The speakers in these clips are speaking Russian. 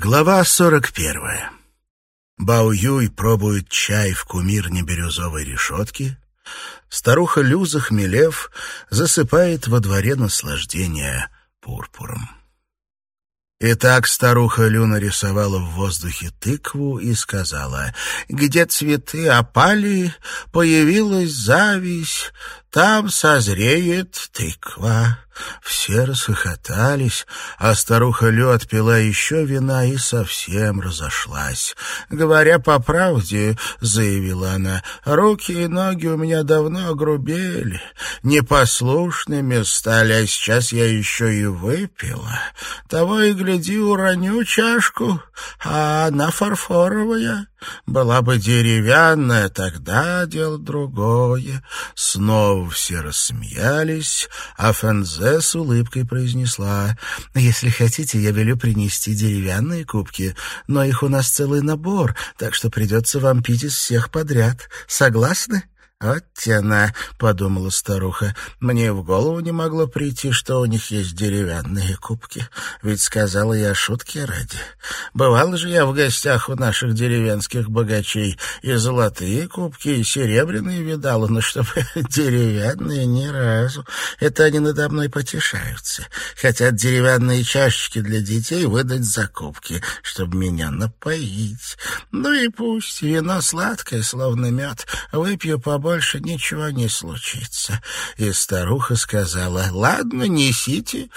Глава сорок первая. Бао Юй пробует чай в кумирне бирюзовой решетки. Старуха Лю, захмелев, засыпает во дворе наслаждения пурпуром. Итак, старуха Лю нарисовала в воздухе тыкву и сказала, «Где цветы опали, появилась зависть, там созреет тыква». Все расхохотались, а старуха Лю отпила еще вина и совсем разошлась. «Говоря по правде, — заявила она, — руки и ноги у меня давно огрубели, непослушными стали, а сейчас я еще и выпила. Того и гляди, уроню чашку, а она фарфоровая. Была бы деревянная, тогда дело другое». Снова все рассмеялись, а Фензе с улыбкой произнесла, «Если хотите, я велю принести деревянные кубки, но их у нас целый набор, так что придется вам пить из всех подряд. Согласны?» «Вот она», — подумала старуха, — «мне в голову не могло прийти, что у них есть деревянные кубки, ведь сказала я шутки ради. Бывал же я в гостях у наших деревенских богачей, и золотые кубки, и серебряные видала, но чтобы деревянные ни разу. Это они надо мной потешаются. Хотят деревянные чашечки для детей выдать за кубки, чтобы меня напоить. Ну и пусть вино сладкое, словно мед, выпью побольше, больше ничего не случится. И старуха сказала, ладно, несите,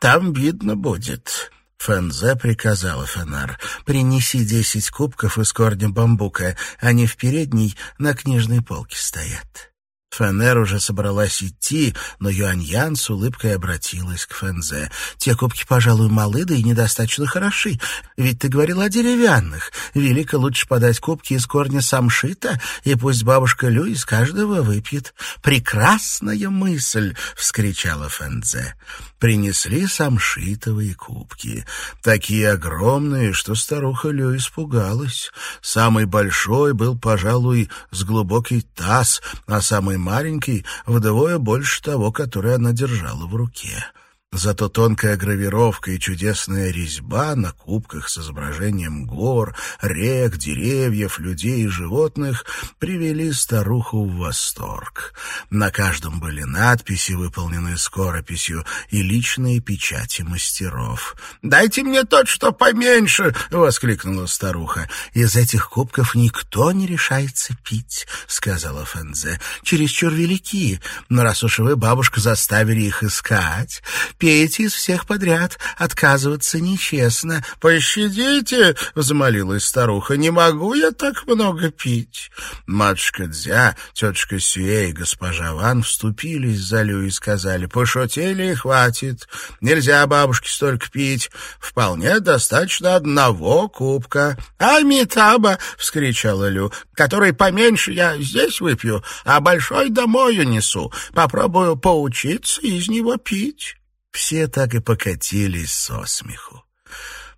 там видно будет. Фэнзе приказала Фенар, принеси десять кубков из корня бамбука, они в передней на книжной полке стоят. Фенер уже собралась идти, но Юаньян с улыбкой обратилась к Фензе. «Те кубки, пожалуй, малы, да и недостаточно хороши. Ведь ты говорила о деревянных. Велико лучше подать кубки из корня самшита, и пусть бабушка Лю из каждого выпьет». «Прекрасная мысль!» — вскричала Фензе. Принесли самшитовые кубки. Такие огромные, что старуха Лю испугалась. Самый большой был, пожалуй, с глубокий таз, а самый маленький вдвое больше того, который она держала в руке. Зато тонкая гравировка и чудесная резьба на кубках с изображением гор, рек, деревьев, людей и животных привели старуху в восторг. На каждом были надписи, выполненные скорописью, и личные печати мастеров. «Дайте мне тот, что поменьше!» — воскликнула старуха. «Из этих кубков никто не решается пить», — сказала Фензе. «Чересчур велики, но раз уж вы, бабушка, заставили их искать...» пейте из всех подряд. Отказываться нечестно. — Пощадите, — взмолилась старуха, — не могу я так много пить. Матушка Дзя, тетушка Сюэ и госпожа Ван вступились за Лю и сказали, — пошутили и хватит. Нельзя бабушке столько пить. Вполне достаточно одного кубка. — Амитаба! — вскричала Лю. — Который поменьше я здесь выпью, а большой домой унесу. Попробую поучиться из него пить. Все так и покатились со смеху.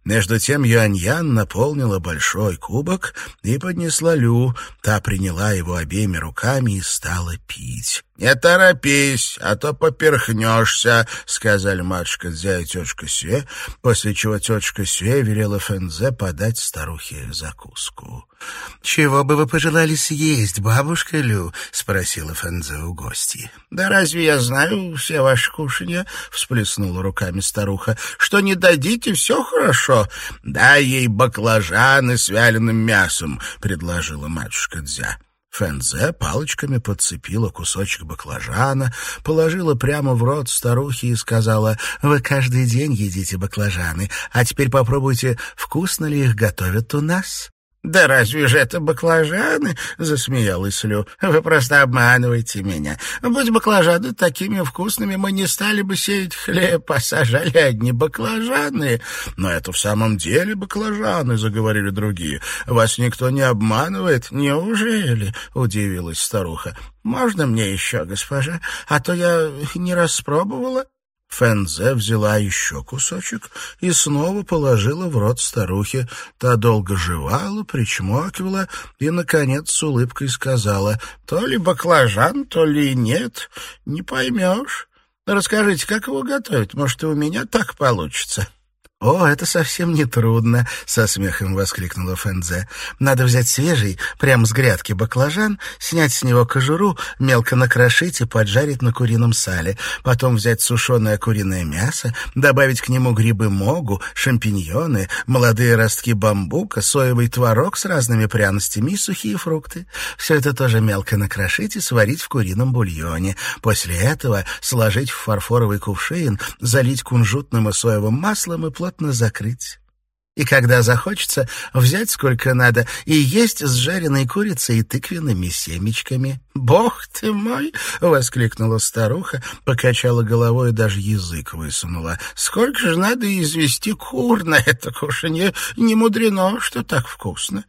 Между тем Юаньян наполнила большой кубок и поднесла Лю. Та приняла его обеими руками и стала пить. «Не торопись, а то поперхнешься», — сказали матушка Дзя и тетушка Сюэ, после чего тетушка Сюэ велела Фэнзе подать старухе закуску. «Чего бы вы пожелали съесть, бабушка Лю?» — спросила Фэнзе у гостей. «Да разве я знаю все ваши кушанья?» — всплеснула руками старуха. «Что не дадите, все хорошо. Дай ей баклажаны с вяленым мясом», — предложила матушка Дзя. Фэнзе палочками подцепила кусочек баклажана, положила прямо в рот старухи и сказала, «Вы каждый день едите баклажаны, а теперь попробуйте, вкусно ли их готовят у нас». «Да разве же это баклажаны?» — засмеялась Лю. «Вы просто обманываете меня. Будь баклажаны такими вкусными, мы не стали бы сеять хлеб, а сажали одни баклажаны». «Но это в самом деле баклажаны», — заговорили другие. «Вас никто не обманывает?» «Неужели?» — удивилась старуха. «Можно мне еще, госпожа? А то я не распробовала». Фэнзе взяла еще кусочек и снова положила в рот старухе. Та долго жевала, причмокивала и, наконец, с улыбкой сказала, «То ли баклажан, то ли нет, не поймешь. Расскажите, как его готовить? Может, и у меня так получится?» «О, это совсем не трудно», — со смехом воскликнула Фэнзе. «Надо взять свежий, прямо с грядки баклажан, снять с него кожуру, мелко накрошить и поджарить на курином сале. Потом взять сушеное куриное мясо, добавить к нему грибы могу, шампиньоны, молодые ростки бамбука, соевый творог с разными пряностями и сухие фрукты. Все это тоже мелко накрошить и сварить в курином бульоне. После этого сложить в фарфоровый кувшин, залить кунжутным и соевым маслом и плотно плотно закрыть. И когда захочется, взять сколько надо и есть с жареной курицей и тыквенными семечками. «Бог ты мой!» — воскликнула старуха, покачала головой и даже язык высунула. «Сколько же надо извести кур на это кушанье? Не мудрено, что так вкусно!»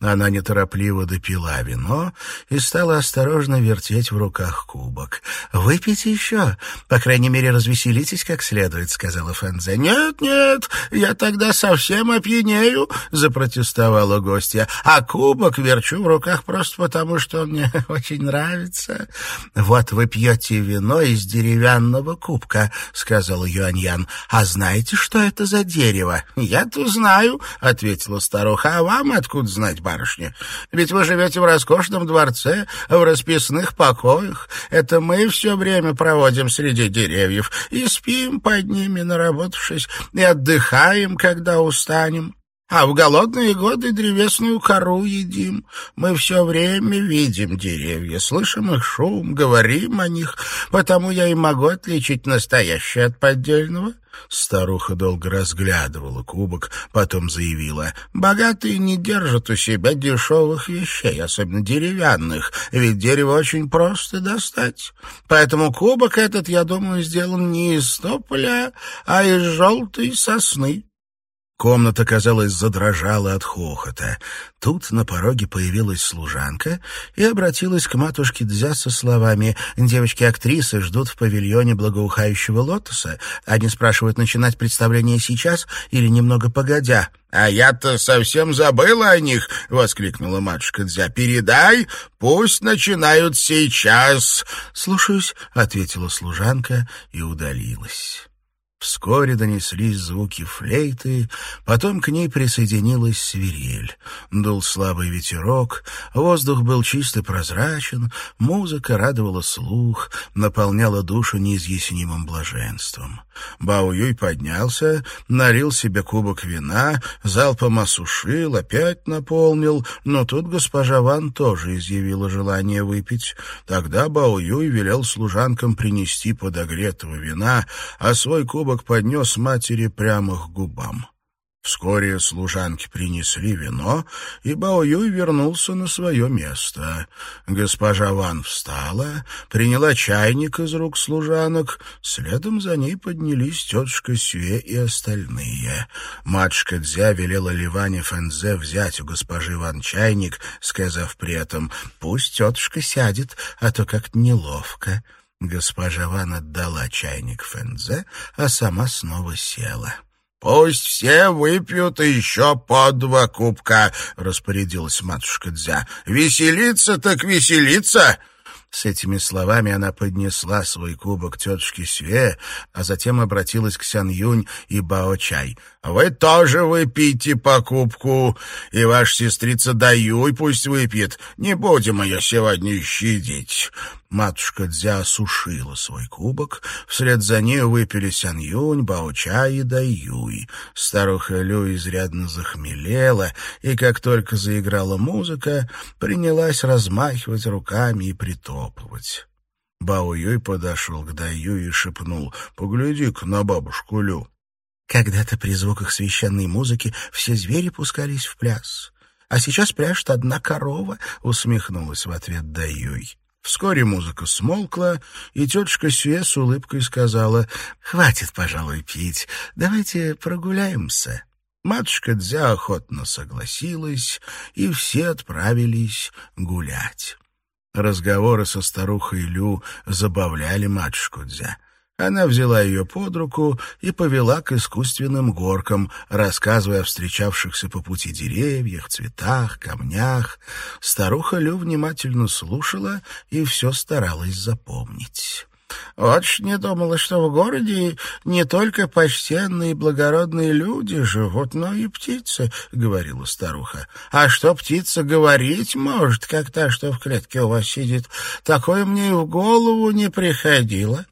Она неторопливо допила вино и стала осторожно вертеть в руках кубок. «Выпейте еще, по крайней мере, развеселитесь как следует», — сказала Фэнзе. «Нет, нет, я тогда совсем опьянею», — запротестовала гостья. «А кубок верчу в руках просто потому, что он мне очень нравится». «Вот вы пьете вино из деревянного кубка», — сказал Юаньян. «А знаете, что это за дерево?» «Я-то знаю», — ответила старуха. «А вам откуда знать?» Знать, барышня. Ведь вы живете в роскошном дворце, в расписных покоях. Это мы все время проводим среди деревьев и спим под ними, наработавшись, и отдыхаем, когда устанем. А в голодные годы древесную кору едим. Мы все время видим деревья, слышим их шум, говорим о них, потому я и могу отличить настоящее от поддельного. Старуха долго разглядывала кубок, потом заявила, «Богатые не держат у себя дешевых вещей, особенно деревянных, ведь дерево очень просто достать. Поэтому кубок этот, я думаю, сделан не из тополя, а из желтой сосны». Комната, казалось, задрожала от хохота. Тут на пороге появилась служанка и обратилась к матушке Дзя со словами «Девочки-актрисы ждут в павильоне благоухающего лотоса. Они спрашивают, начинать представление сейчас или немного погодя». «А я-то совсем забыла о них!» — воскликнула матушка Дзя. «Передай, пусть начинают сейчас!» «Слушаюсь», — ответила служанка и удалилась. Вскоре донеслись звуки флейты, потом к ней присоединилась свирель. Дул слабый ветерок, воздух был чист и прозрачен, музыка радовала слух, наполняла душу неизъяснимым блаженством. Бао Юй поднялся, налил себе кубок вина, залпом осушил, опять наполнил, но тут госпожа Ван тоже изъявила желание выпить. Тогда Бао Юй велел служанкам принести подогретого вина, а свой кубок кубок поднес матери прямо к губам. Вскоре служанки принесли вино, и Бао Юй вернулся на свое место. Госпожа Ван встала, приняла чайник из рук служанок, следом за ней поднялись тетушка Сюэ и остальные. Матушка Дзя велела Ливане Фэнзе взять у госпожи Ван чайник, сказав при этом «пусть тетушка сядет, а то как-то неловко». Госпожа Ван отдала чайник Фэнзе, а сама снова села. «Пусть все выпьют еще по два кубка», — распорядилась матушка Дзя. «Веселиться так веселиться!» С этими словами она поднесла свой кубок тетушке Све, а затем обратилась к Сян Юнь и Бао Чай. «Вы тоже выпейте по кубку, и ваша сестрица Даюй пусть выпьет. Не будем ее сегодня щадить». Матушка Дзя осушила свой кубок, вслед за ней выпили Сян Юнь, Бао Чай и Даюй. Старуха Лю изрядно захмелела, и как только заиграла музыка, принялась размахивать руками и притопывать. Бао Юй подошел к Даю и шепнул «Погляди-ка на бабушку Лю». Когда-то при звуках священной музыки все звери пускались в пляс. А сейчас пляшет одна корова, — усмехнулась в ответ Даюй. Вскоре музыка смолкла, и тетушка Сюэ с улыбкой сказала, «Хватит, пожалуй, пить, давайте прогуляемся». Матушка Дзя охотно согласилась, и все отправились гулять. Разговоры со старухой Лю забавляли матушку Дзя. Она взяла ее под руку и повела к искусственным горкам, рассказывая о встречавшихся по пути деревьях, цветах, камнях. Старуха Лю внимательно слушала и все старалась запомнить. Вот ж не думала, что в городе не только почтенные и благородные люди живут, но и птицы, — говорила старуха. А что птица говорить может, как та, что в клетке у вас сидит, такое мне и в голову не приходило.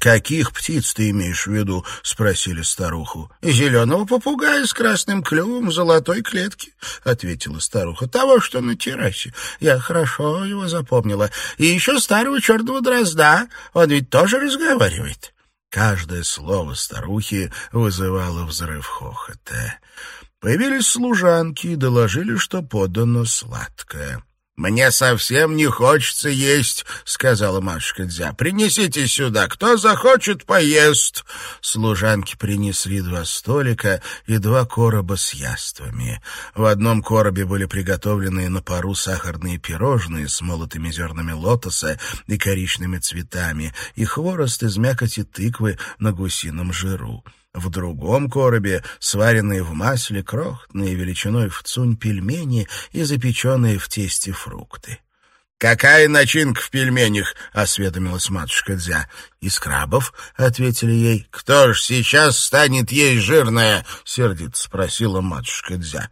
«Каких птиц ты имеешь в виду?» — спросили старуху. «Зеленого попугая с красным клювом в золотой клетке», — ответила старуха. «Того, что на террасе. Я хорошо его запомнила. И еще старого черного дрозда. Он ведь тоже разговаривает». Каждое слово старухи вызывало взрыв хохота. Появились служанки и доложили, что подано сладкое. «Мне совсем не хочется есть», — сказала матушка Дзя. «Принесите сюда, кто захочет, поест». Служанки принесли два столика и два короба с яствами. В одном коробе были приготовлены на пару сахарные пирожные с молотыми зернами лотоса и коричными цветами и хворост из мякоти тыквы на гусином жиру. В другом коробе сваренные в масле крохотные величиной в цунь пельмени и запеченные в тесте фрукты. «Какая начинка в пельменях?» — осведомилась матушка Дзя. «Из крабов», — ответили ей. «Кто ж сейчас станет есть жирное?» — сердито спросила матушка Дзя.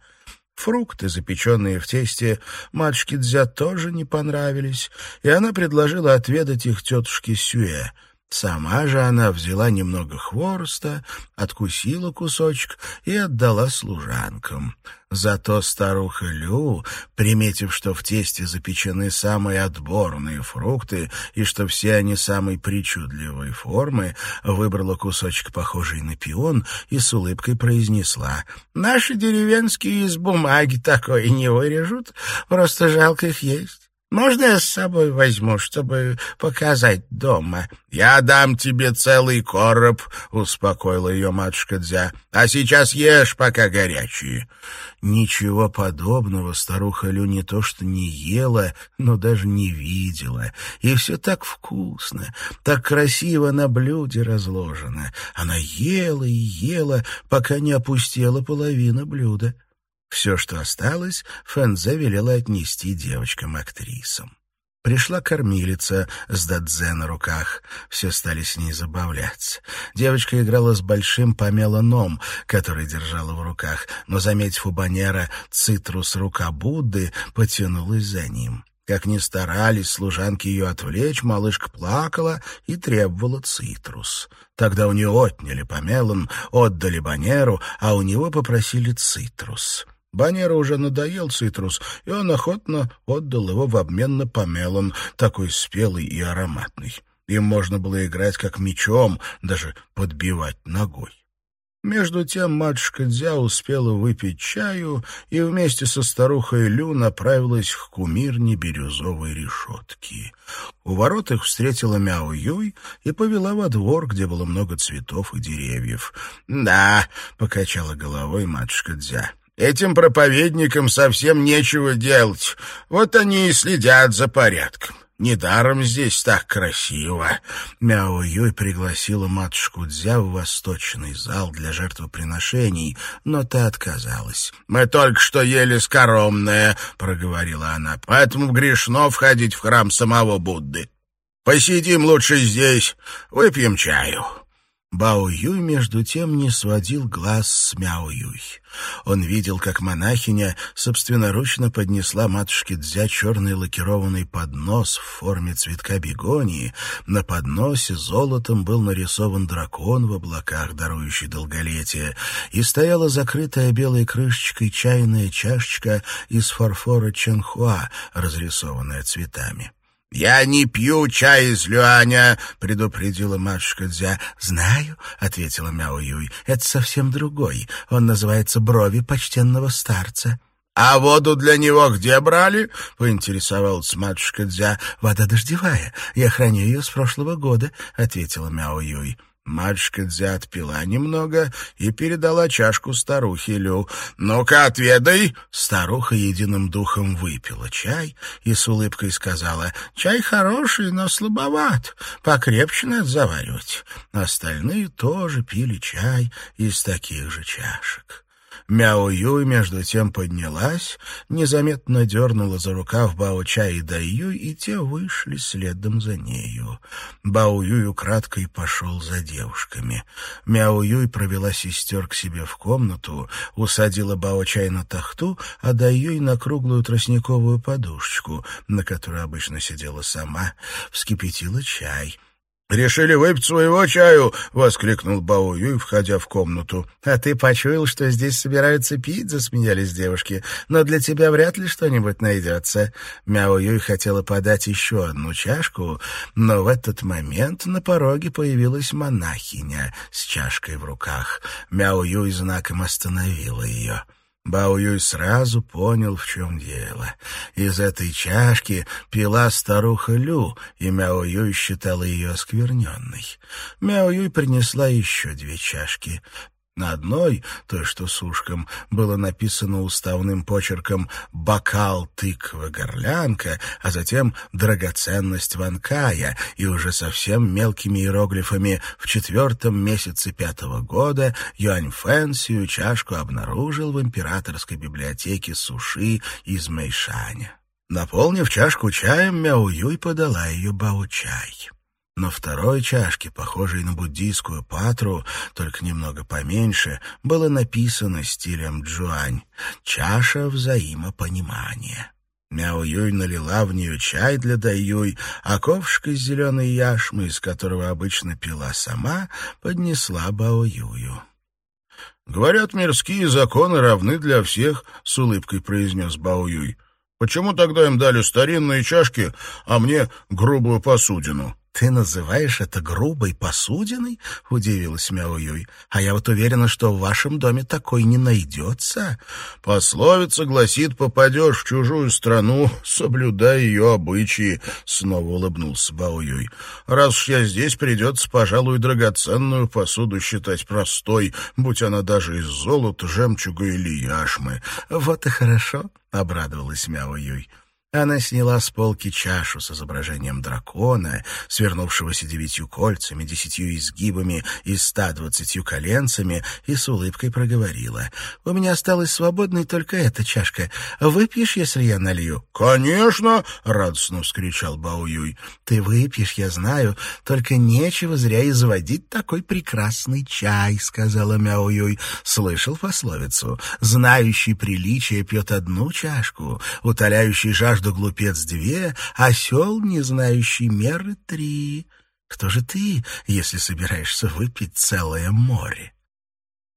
Фрукты, запеченные в тесте, матушке Дзя тоже не понравились, и она предложила отведать их тетушке Сюэ — Сама же она взяла немного хвороста, откусила кусочек и отдала служанкам. Зато старуха Лю, приметив, что в тесте запечены самые отборные фрукты и что все они самой причудливой формы, выбрала кусочек, похожий на пион, и с улыбкой произнесла «Наши деревенские из бумаги такое не вырежут, просто жалко их есть». Можно я с собой возьму, чтобы показать дома? Я дам тебе целый короб, успокоила ее матушка Дзя. А сейчас ешь, пока горячие. Ничего подобного старуха Лю не то что не ела, но даже не видела. И все так вкусно, так красиво на блюде разложено. Она ела и ела, пока не опустела половина блюда. Все, что осталось, Фэнзе велела отнести девочкам-актрисам. Пришла кормилица с Дадзе на руках. Все стали с ней забавляться. Девочка играла с большим помелоном, который держала в руках, но, заметив у Банера цитрус рука Будды, потянулась за ним. Как ни старались служанки ее отвлечь, малышка плакала и требовала цитрус. Тогда у нее отняли помелон, отдали Банеру, а у него попросили цитрус. Банеру уже надоел цитрус, и он охотно отдал его в обмен на помелон, такой спелый и ароматный. Им можно было играть как мечом, даже подбивать ногой. Между тем матушка Дзя успела выпить чаю и вместе со старухой Лю направилась к кумирне бирюзовой решетки. У ворот их встретила Мяо Юй и повела во двор, где было много цветов и деревьев. «Да», — покачала головой матушка Дзя, Этим проповедникам совсем нечего делать. Вот они и следят за порядком. Недаром здесь так красиво. Мяо Юй пригласила матушку Дзя в восточный зал для жертвоприношений, но та отказалась. «Мы только что ели скоромное», — проговорила она, — «поэтому грешно входить в храм самого Будды. Посидим лучше здесь, выпьем чаю». Бао Юй, между тем, не сводил глаз с Мяо Юй. Он видел, как монахиня собственноручно поднесла матушке Дзя черный лакированный поднос в форме цветка бегонии. На подносе золотом был нарисован дракон в облаках, дарующий долголетие, и стояла закрытая белой крышечкой чайная чашечка из фарфора Ченхуа, разрисованная цветами. «Я не пью чай из люаня», — предупредила матушка Дзя. «Знаю», — ответила Мяо Юй, — «это совсем другой. Он называется брови почтенного старца». «А воду для него где брали?» — поинтересовалась матушка Дзя. «Вода дождевая. Я храню ее с прошлого года», — ответила Мяо Юй. Матушка Дзя отпила немного и передала чашку старухе Лю. «Ну-ка, отведай!» Старуха единым духом выпила чай и с улыбкой сказала, «Чай хороший, но слабоват, покрепче надо заваривать». Остальные тоже пили чай из таких же чашек. Мяо Юй между тем поднялась, незаметно дернула за рукав Бао Чай и Дай Юй, и те вышли следом за нею. Бао Юй украдкой пошел за девушками. Мяо Юй провела сестер к себе в комнату, усадила Бао Чай на тахту, а Дай Юй на круглую тростниковую подушечку, на которой обычно сидела сама, вскипятила чай — «Решили выпить своего чаю!» — воскликнул Бао Юй, входя в комнату. «А ты почуял, что здесь собираются пить?» — засмеялись девушки. «Но для тебя вряд ли что-нибудь найдется». Мяо Юй хотела подать еще одну чашку, но в этот момент на пороге появилась монахиня с чашкой в руках. Мяо Юй знаком остановила ее. Бао Юй сразу понял, в чем дело. Из этой чашки пила старуха Лю, и Мяо Юй считала ее оскверненной. Мяо Юй принесла еще две чашки. На одной, той, что с ушком, было написано уставным почерком «Бокал тыква-горлянка», а затем «Драгоценность Ванкая», и уже совсем мелкими иероглифами «В четвертом месяце пятого года Юань Фэн сию чашку обнаружил в императорской библиотеке Суши из Мэйшаня». Наполнив чашку чаем, Мяо Юй подала ее Бао-чай. На второй чашке, похожей на буддийскую патру, только немного поменьше, было написано стилем джуань «Чаша взаимопонимания». Мяо Юй налила в нее чай для Дай Юй, а ковшик из зеленой яшмы, из которого обычно пила сама, поднесла Бао Юю. «Говорят, мирские законы равны для всех», — с улыбкой произнес Бао Юй. «Почему тогда им дали старинные чашки, а мне грубую посудину?» «Ты называешь это грубой посудиной?» — удивилась Мяо Юй. «А я вот уверена, что в вашем доме такой не найдется». «Пословица гласит, попадешь в чужую страну, соблюдай ее обычаи», — снова улыбнулся Бао Юй. «Раз уж я здесь, придется, пожалуй, драгоценную посуду считать простой, будь она даже из золота, жемчуга или яшмы». «Вот и хорошо», — обрадовалась Мяо Юй. Она сняла с полки чашу с изображением дракона, свернувшегося девятью кольцами, десятью изгибами и ста двадцатью коленцами, и с улыбкой проговорила. «У меня осталась свободной только эта чашка. Выпьешь, если я налью?» «Конечно!» — радостно вскричал Баоюй. «Ты выпьешь, я знаю, только нечего зря изводить такой прекрасный чай», — сказала Мяуюй. «Слышал пословицу? Знающий приличие пьет одну чашку, утоляющий жажду жажду глупец две, осел, не знающий меры, три. Кто же ты, если собираешься выпить целое море?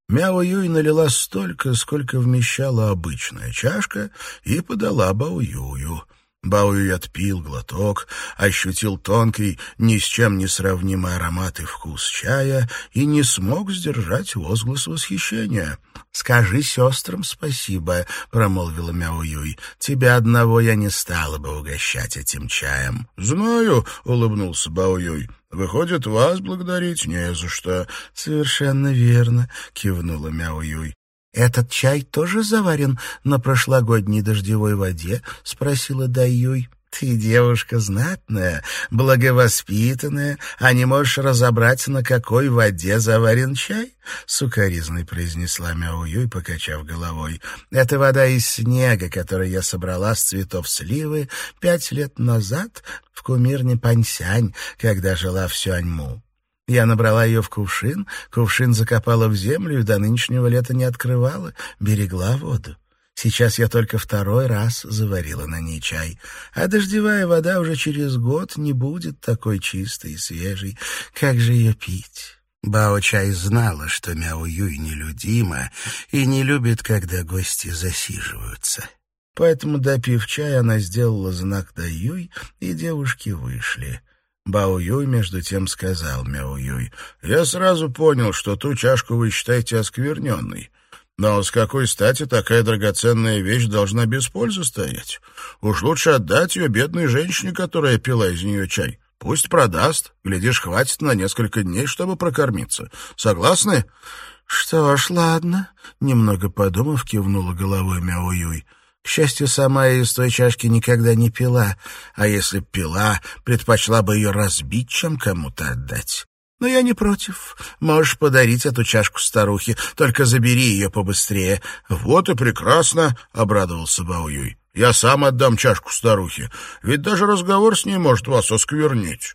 Мяо Юй налила столько, сколько вмещала обычная чашка, и подала Бао Юю. Бауи отпил глоток, ощутил тонкий, ни с чем не сравнимый аромат и вкус чая и не смог сдержать возглас восхищения. «Скажи сестрам спасибо», — промолвила Мяо Юй. «Тебя одного я не стала бы угощать этим чаем». «Знаю», — улыбнулся Бао Юй. «Выходит, вас благодарить не за что». «Совершенно верно», — кивнула Мяо Юй. «Этот чай тоже заварен на прошлогодней дождевой воде?» — спросила Даюй. «Ты девушка знатная, благовоспитанная, а не можешь разобрать, на какой воде заварен чай?» — сукоризной произнесла Мяуюй, покачав головой. «Это вода из снега, которую я собрала с цветов сливы пять лет назад в кумирне Пансянь, когда жила в Сюаньму. Я набрала ее в кувшин, кувшин закопала в землю и до нынешнего лета не открывала, берегла воду. Сейчас я только второй раз заварила на ней чай, а дождевая вода уже через год не будет такой чистой и свежей. Как же ее пить? Бао-чай знала, что Мяо-Юй нелюдима и не любит, когда гости засиживаются. Поэтому, допив чай, она сделала знак Даюй, и девушки вышли. Бао Юй между тем сказал Мяо Юй, «Я сразу понял, что ту чашку вы считаете оскверненной. Но с какой стати такая драгоценная вещь должна без пользы стоять? Уж лучше отдать ее бедной женщине, которая пила из нее чай. Пусть продаст, глядишь, хватит на несколько дней, чтобы прокормиться. Согласны?» «Что ж, ладно», — немного подумав, кивнула головой Мяо Юй. К счастью, сама я из той чашки никогда не пила, а если пила, предпочла бы ее разбить, чем кому-то отдать. Но я не против. Можешь подарить эту чашку старухе, только забери ее побыстрее. — Вот и прекрасно, — обрадовался Баоюй. — Я сам отдам чашку старухе, ведь даже разговор с ней может вас осквернить.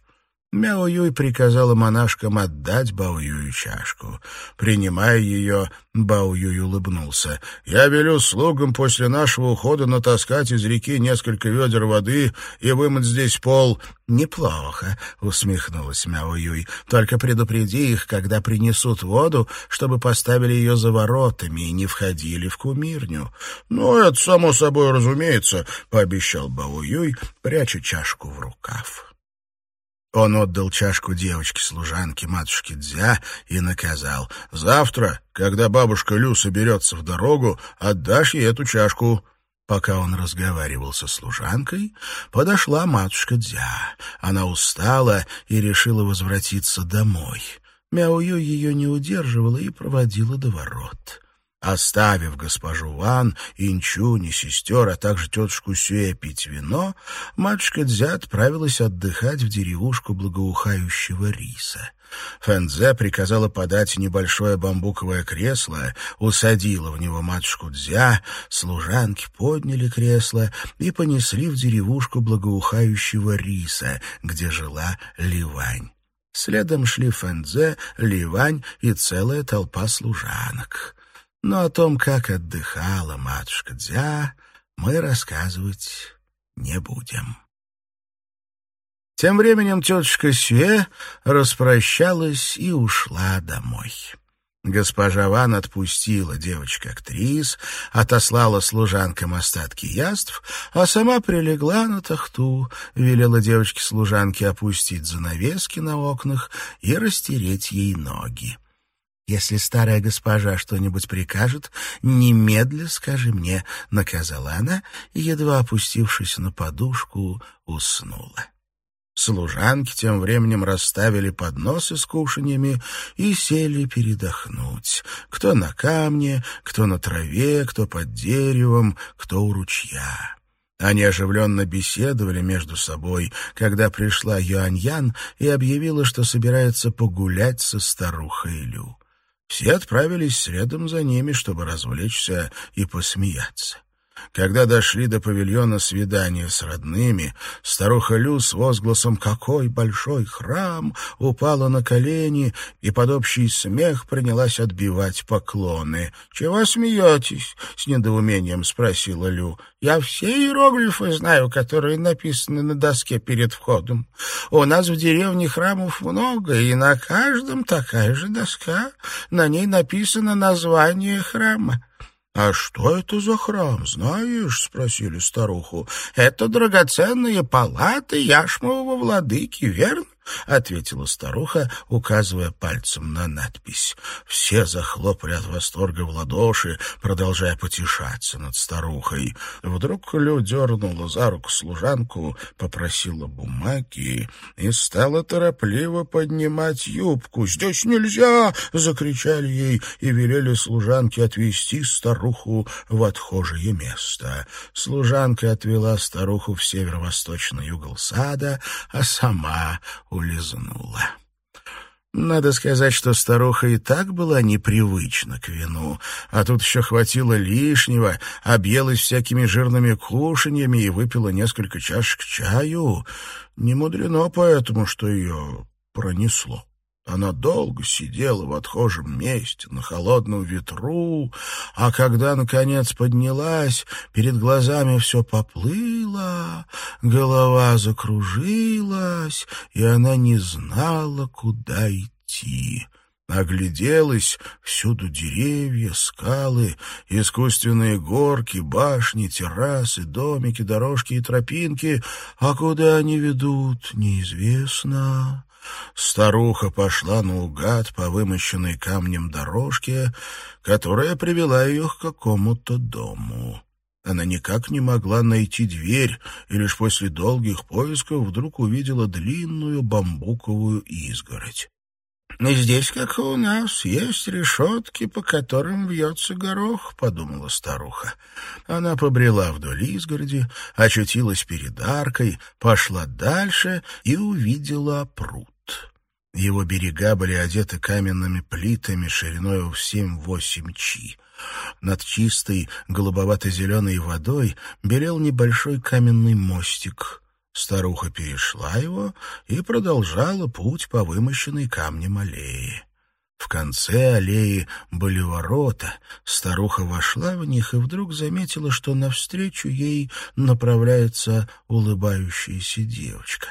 Мяо-Юй приказала монашкам отдать Бао-Юю чашку. Принимая ее, Бао-Юй улыбнулся. «Я велю слугам после нашего ухода натаскать из реки несколько ведер воды и вымыть здесь пол». «Неплохо», — усмехнулась Мяо-Юй. «Только предупреди их, когда принесут воду, чтобы поставили ее за воротами и не входили в кумирню». «Ну, это само собой разумеется», — пообещал Бао-Юй, пряча чашку в рукав. Он отдал чашку девочке-служанке матушке Дзя и наказал. «Завтра, когда бабушка Лю соберется в дорогу, отдашь ей эту чашку». Пока он разговаривал со служанкой, подошла матушка Дзя. Она устала и решила возвратиться домой. Мяую ее не удерживала и проводила до ворот. Оставив госпожу Ван, Инчунь и сестер, а также тетушку Сюэ пить вино, матушка Дзя отправилась отдыхать в деревушку благоухающего риса. Фэнзе приказала подать небольшое бамбуковое кресло, усадила в него матушку Дзя, служанки подняли кресло и понесли в деревушку благоухающего риса, где жила Ливань. Следом шли Фэнзе, Ливань и целая толпа служанок. Но о том, как отдыхала матушка Дзя, мы рассказывать не будем. Тем временем тетушка Сюэ распрощалась и ушла домой. Госпожа Ван отпустила девочек-актрис, отослала служанкам остатки яств, а сама прилегла на тахту, велела девочке-служанке опустить занавески на окнах и растереть ей ноги. «Если старая госпожа что-нибудь прикажет, немедля скажи мне», — наказала она, едва опустившись на подушку, уснула. Служанки тем временем расставили подносы с кушаньями и сели передохнуть. Кто на камне, кто на траве, кто под деревом, кто у ручья. Они оживленно беседовали между собой, когда пришла Юаньян и объявила, что собирается погулять со старухой Лю. Все отправились следом за ними, чтобы развлечься и посмеяться. Когда дошли до павильона свидания с родными, старуха Лю с возгласом «Какой большой храм!» упала на колени и под общий смех принялась отбивать поклоны. «Чего смеетесь?» — с недоумением спросила Лю. «Я все иероглифы знаю, которые написаны на доске перед входом. У нас в деревне храмов много, и на каждом такая же доска. На ней написано название храма. «А что это за храм, знаешь?» — спросили старуху. «Это драгоценные палаты яшмового владыки, верно?» — ответила старуха, указывая пальцем на надпись. Все захлопали от восторга в ладоши, продолжая потешаться над старухой. Вдруг Лю дернула за руку служанку, попросила бумаги и стала торопливо поднимать юбку. «Здесь нельзя!» — закричали ей и велели служанке отвезти старуху в отхожее место. Служанка отвела старуху в северо-восточный угол сада, а сама улизнула. Надо сказать, что старуха и так была непривычна к вину, а тут еще хватило лишнего, объелась всякими жирными кушаньями и выпила несколько чашек чаю. Не мудрено поэтому, что ее пронесло. Она долго сидела в отхожем месте, на холодном ветру, а когда, наконец, поднялась, перед глазами все поплыло, голова закружилась, и она не знала, куда идти. Огляделась, всюду деревья, скалы, искусственные горки, башни, террасы, домики, дорожки и тропинки, а куда они ведут, неизвестно. Старуха пошла наугад по вымощенной камнем дорожке, которая привела ее к какому-то дому. Она никак не могла найти дверь, и лишь после долгих поисков вдруг увидела длинную бамбуковую изгородь. «Здесь, как и у нас, есть решетки, по которым вьется горох», — подумала старуха. Она побрела вдоль изгороди, очутилась перед аркой, пошла дальше и увидела пруд. Его берега были одеты каменными плитами шириной в семь-восемь чи. Над чистой голубовато-зеленой водой белел небольшой каменный мостик. Старуха перешла его и продолжала путь по вымощенной камнем аллее. В конце аллеи были ворота. Старуха вошла в них и вдруг заметила, что навстречу ей направляется улыбающаяся девочка.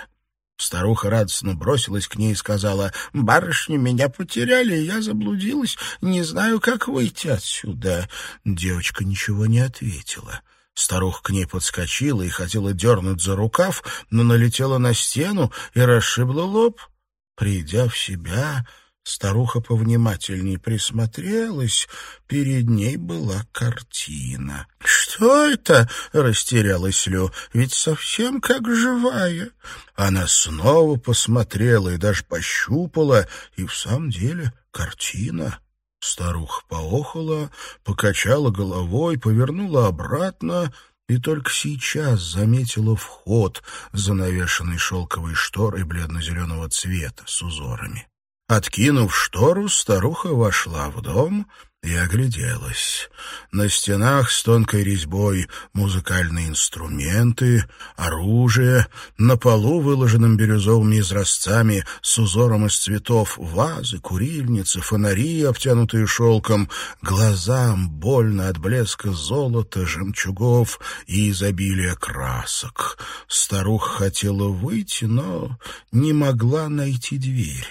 Старуха радостно бросилась к ней и сказала, «Барышня, меня потеряли, я заблудилась, не знаю, как выйти отсюда». Девочка ничего не ответила. Старуха к ней подскочила и хотела дернуть за рукав, но налетела на стену и расшибла лоб. Придя в себя, Старуха повнимательней присмотрелась. Перед ней была картина. «Что это?» — растерялась Лю. «Ведь совсем как живая». Она снова посмотрела и даже пощупала. И в самом деле картина. Старуха поохала, покачала головой, повернула обратно и только сейчас заметила вход, занавешенный шелковой шторой бледно-зеленого цвета с узорами. Откинув штору, старуха вошла в дом и огляделась. На стенах с тонкой резьбой музыкальные инструменты, оружие, на полу, выложенным бирюзовыми изразцами, с узором из цветов, вазы, курильницы, фонари, обтянутые шелком, глазам больно от блеска золота, жемчугов и изобилия красок. Старуха хотела выйти, но не могла найти дверь.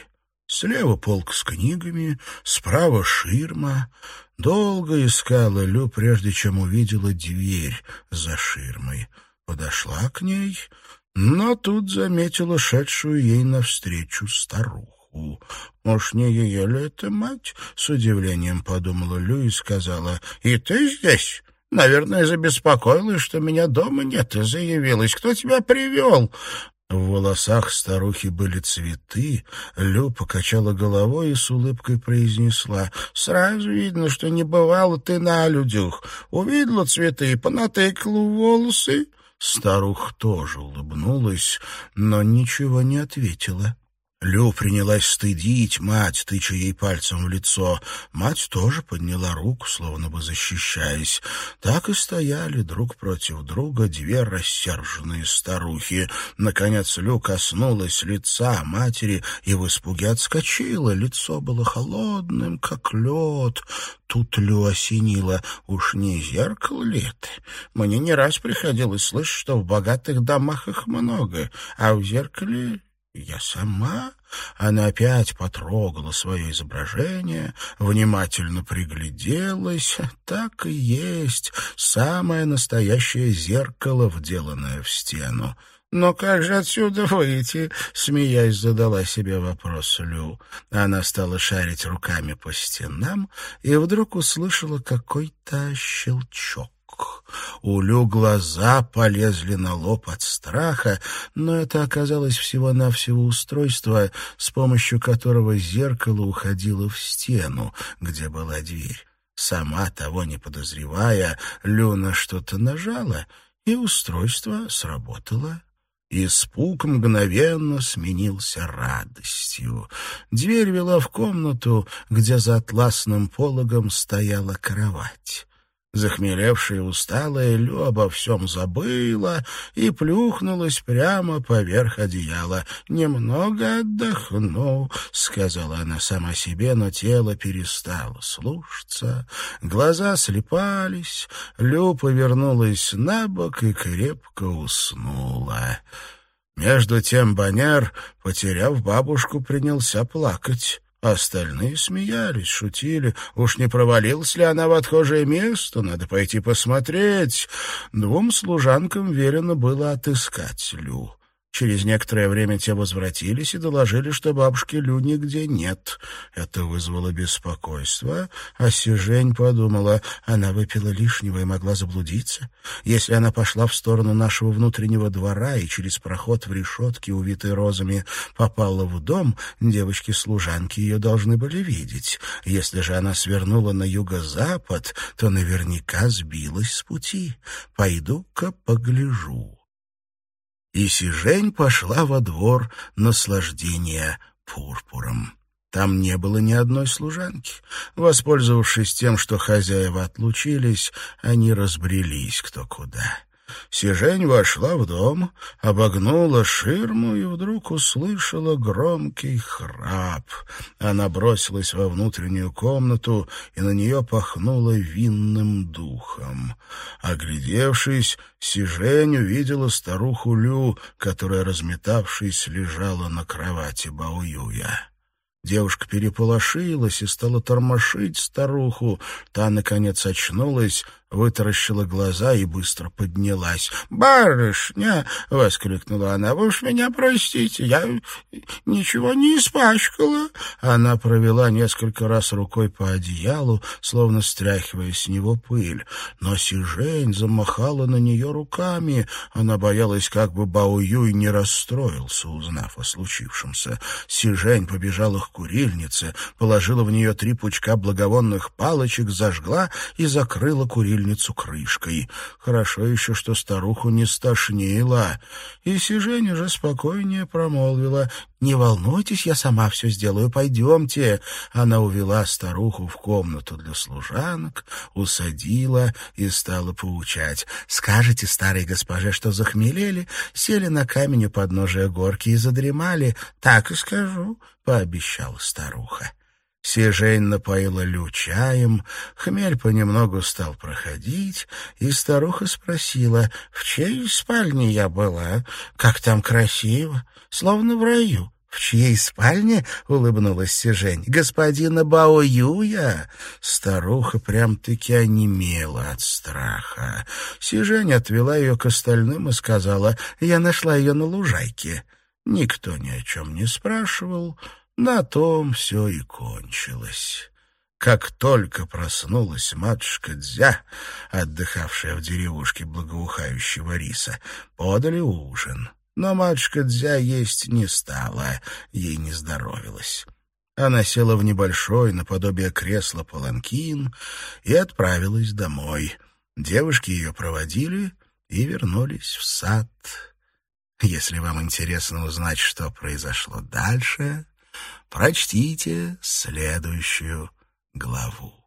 Слева полк с книгами, справа ширма. Долго искала Лю, прежде чем увидела дверь за ширмой. Подошла к ней, но тут заметила шедшую ей навстречу старуху. «Уж не ее ли это мать?» — с удивлением подумала Лю и сказала. «И ты здесь?» Наверное, забеспокоилась, что меня дома нет, и заявилась. Кто тебя привел? В волосах старухи были цветы. Лю покачала головой и с улыбкой произнесла. «Сразу видно, что не бывало ты на людях. Увидела цветы и понатыкала волосы». Старуха тоже улыбнулась, но ничего не ответила. Лю принялась стыдить мать, тыча ей пальцем в лицо. Мать тоже подняла руку, словно бы защищаясь. Так и стояли друг против друга две рассерженные старухи. Наконец Лю коснулась лица матери и в испуге отскочила. Лицо было холодным, как лед. Тут Лю осенила. Уж не зеркало ли это? Мне не раз приходилось слышать, что в богатых домах их много, а в зеркале я сама? Она опять потрогала свое изображение, внимательно пригляделась. Так и есть, самое настоящее зеркало, вделанное в стену. «Но как же отсюда выйти?» — смеясь задала себе вопрос Лю. Она стала шарить руками по стенам и вдруг услышала какой-то щелчок. У Лю глаза полезли на лоб от страха, но это оказалось всего-навсего устройство, с помощью которого зеркало уходило в стену, где была дверь. Сама того не подозревая, Люна что-то нажала, и устройство сработало. Испуг мгновенно сменился радостью. Дверь вела в комнату, где за атласным пологом стояла кровать. Захмелевшая и усталая Лю обо всем забыла и плюхнулась прямо поверх одеяла. «Немного отдохну», — сказала она сама себе, но тело перестало слушаться. Глаза слепались, Лю повернулась на бок и крепко уснула. Между тем Боняр, потеряв бабушку, принялся плакать. Остальные смеялись, шутили. Уж не провалилась ли она в отхожее место? Надо пойти посмотреть. Двум служанкам велено было отыскать Лю. Через некоторое время те возвратились и доложили, что бабушки Лю нигде нет. Это вызвало беспокойство, а Сижень подумала, она выпила лишнего и могла заблудиться. Если она пошла в сторону нашего внутреннего двора и через проход в решетке, увитой розами, попала в дом, девочки-служанки ее должны были видеть. Если же она свернула на юго-запад, то наверняка сбилась с пути. Пойду-ка погляжу и Сижень пошла во двор наслаждения пурпуром. Там не было ни одной служанки. Воспользовавшись тем, что хозяева отлучились, они разбрелись кто куда. Сижень вошла в дом, обогнула ширму и вдруг услышала громкий храп. Она бросилась во внутреннюю комнату, и на нее пахнуло винным духом. Оглядевшись, Сижень увидела старуху Лю, которая, разметавшись, лежала на кровати Баоюя. Девушка переполошилась и стала тормошить старуху. Та, наконец, очнулась, вытаращила глаза и быстро поднялась. «Барышня!» — воскликнула она. «Вы уж меня простите, я ничего не испачкала». Она провела несколько раз рукой по одеялу, словно стряхивая с него пыль. Но Сижень замахала на нее руками. Она боялась, как бы Бао-Юй не расстроился, узнав о случившемся. Сижень побежала к курильнице, положила в нее три пучка благовонных палочек, зажгла и закрыла курильницу пепельницу крышкой. Хорошо еще, что старуху не стошнило. И Сижень уже спокойнее промолвила. «Не волнуйтесь, я сама все сделаю, пойдемте». Она увела старуху в комнату для служанок, усадила и стала поучать. «Скажете старой госпоже, что захмелели, сели на камень у подножия горки и задремали. Так и скажу», — пообещала старуха. Сижень напоила Лю чаем, хмель понемногу стал проходить, и старуха спросила, в чьей спальне я была, как там красиво, словно в раю. «В чьей спальне?» — улыбнулась Сижень. «Господина Бао Юя?» Старуха прям-таки онемела от страха. Сижень отвела ее к остальным и сказала, «Я нашла ее на лужайке». Никто ни о чем не спрашивал, на том все и кончилось. Как только проснулась матушка Дзя, отдыхавшая в деревушке благоухающего риса, подали ужин. Но матушка Дзя есть не стала, ей не здоровилось. Она села в небольшой, наподобие кресла паланкин, и отправилась домой. Девушки ее проводили и вернулись в сад. Если вам интересно узнать, что произошло дальше, прочтите следующую главу.